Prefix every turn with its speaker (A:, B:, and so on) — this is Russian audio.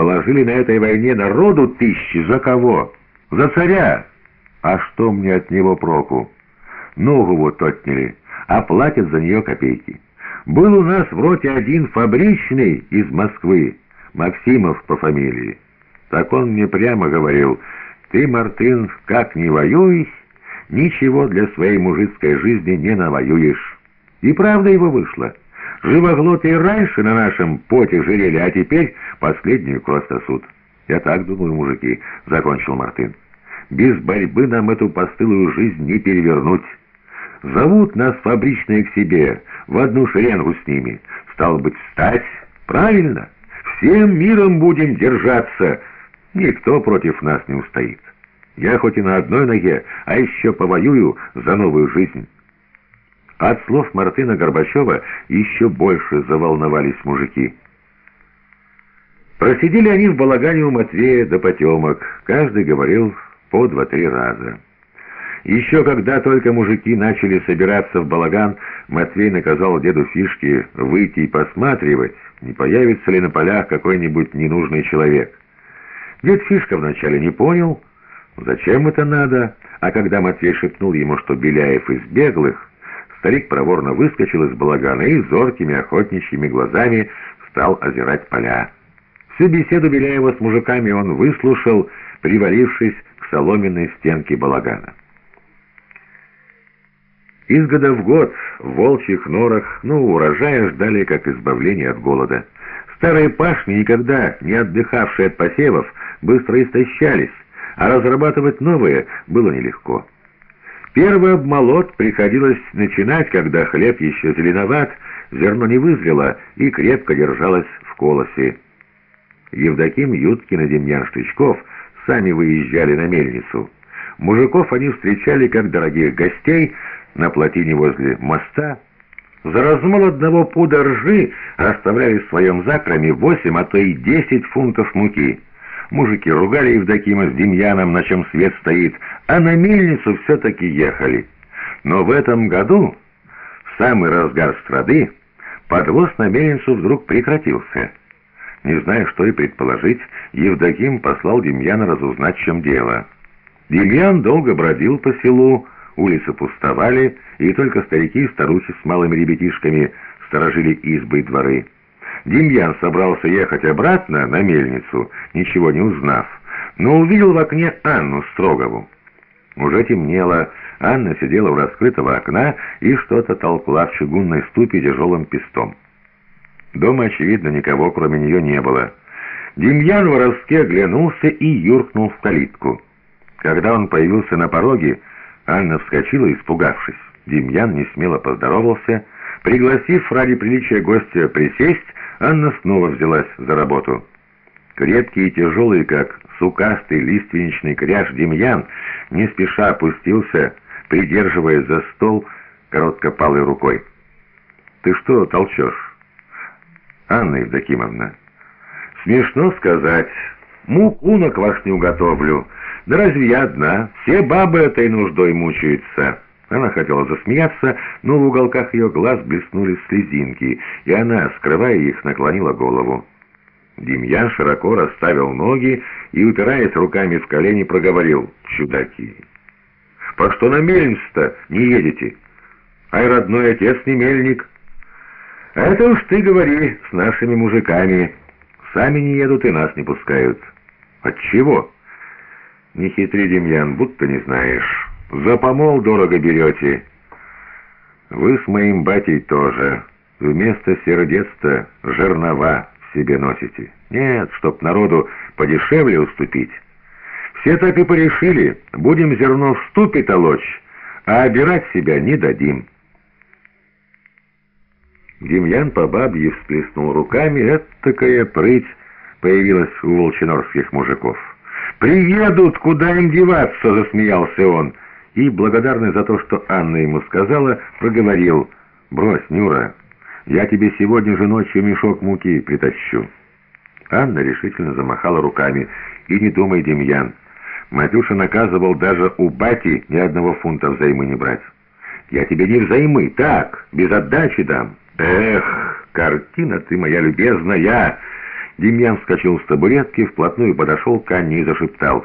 A: Положили на этой войне народу тысячи. За кого? За царя. А что мне от него проку? Ногу вот отняли, а платят за нее копейки. Был у нас в роте один фабричный из Москвы, Максимов по фамилии. Так он мне прямо говорил, «Ты, Мартын, как не воюешь, ничего для своей мужицкой жизни не навоюешь». И правда его вышло. Живоглоты и раньше на нашем поте жирели, а теперь последнюю кровь сосуд. Я так думаю, мужики, — закончил Мартын. Без борьбы нам эту постылую жизнь не перевернуть. Зовут нас фабричные к себе, в одну шеренгу с ними. Стал быть, встать? Правильно. Всем миром будем держаться. Никто против нас не устоит. Я хоть и на одной ноге, а еще повоюю за новую жизнь». От слов Мартына Горбачева еще больше заволновались мужики. Просидели они в балагане у Матвея до потемок. Каждый говорил по два-три раза. Еще когда только мужики начали собираться в балаган, Матвей наказал деду Фишке выйти и посматривать, не появится ли на полях какой-нибудь ненужный человек. Дед Фишка вначале не понял, зачем это надо, а когда Матвей шепнул ему, что Беляев из беглых, Старик проворно выскочил из балагана и зоркими охотничьими глазами стал озирать поля. Всю беседу Беляева с мужиками он выслушал, привалившись к соломенной стенке балагана. Из года в год в волчьих норах, ну, урожая ждали как избавление от голода. Старые пашни, никогда не отдыхавшие от посевов, быстро истощались, а разрабатывать новые было нелегко. Первый обмолот приходилось начинать, когда хлеб еще зеленоват, зерно не вызрело и крепко держалось в колосе. Евдоким Юткин и Демьян Штычков сами выезжали на мельницу. Мужиков они встречали как дорогих гостей на плотине возле моста. За размол одного пуда ржи оставляли в своем закроме восемь, а то и десять фунтов муки. Мужики ругали Евдокима с Демьяном, на чем свет стоит, а на мельницу все-таки ехали. Но в этом году, в самый разгар страды, подвоз на мельницу вдруг прекратился. Не зная, что и предположить, Евдоким послал Демьяна разузнать, чем дело. Демьян долго бродил по селу, улицы пустовали, и только старики и старухи с малыми ребятишками сторожили избы и дворы. Демьян собрался ехать обратно на мельницу, ничего не узнав, но увидел в окне Анну Строгову. Уже темнело, Анна сидела у раскрытого окна и что-то толкла в чугунной ступе тяжелым пестом. Дома, очевидно, никого, кроме нее, не было. Демьян воровски оглянулся и юркнул в калитку. Когда он появился на пороге, Анна вскочила, испугавшись. Демьян несмело поздоровался. Пригласив ради приличия гостя присесть, Анна снова взялась за работу. Крепкий и тяжелый, как сукастый лиственничный кряж Демьян, не спеша опустился, придерживая за стол короткопалой рукой. «Ты что толчешь?» «Анна Евдокимовна». «Смешно сказать. Муку на квашню готовлю. Да разве я одна? Все бабы этой нуждой мучаются». Она хотела засмеяться, но в уголках ее глаз блеснули слезинки, и она, скрывая их, наклонила голову. Демьян широко расставил ноги и, упираясь руками в колени, проговорил «Чудаки!» «По что на мельниц-то не едете? Ай, родной отец не мельник!» «Это уж ты говори с нашими мужиками. Сами не едут и нас не пускают». «Отчего?» «Не хитри, Демьян, будто не знаешь». За помол дорого берете. Вы с моим батей тоже. Вместо сердец-то жернова себе носите. Нет, чтоб народу подешевле уступить. Все так и порешили. Будем зерно в ступе толочь, а обирать себя не дадим. Демьян по бабье всплеснул руками. Это такая прыть появилась у волчинорских мужиков. «Приедут, куда им деваться?» — засмеялся он и, благодарный за то, что Анна ему сказала, проговорил «Брось, Нюра, я тебе сегодня же ночью мешок муки притащу». Анна решительно замахала руками. «И не думай, Демьян, Матюша наказывал даже у бати ни одного фунта взаймы не брать. Я тебе не взаймы, так, без отдачи дам». «Эх, картина ты моя любезная! Демьян вскочил с табуретки, вплотную подошел к Анне и зашептал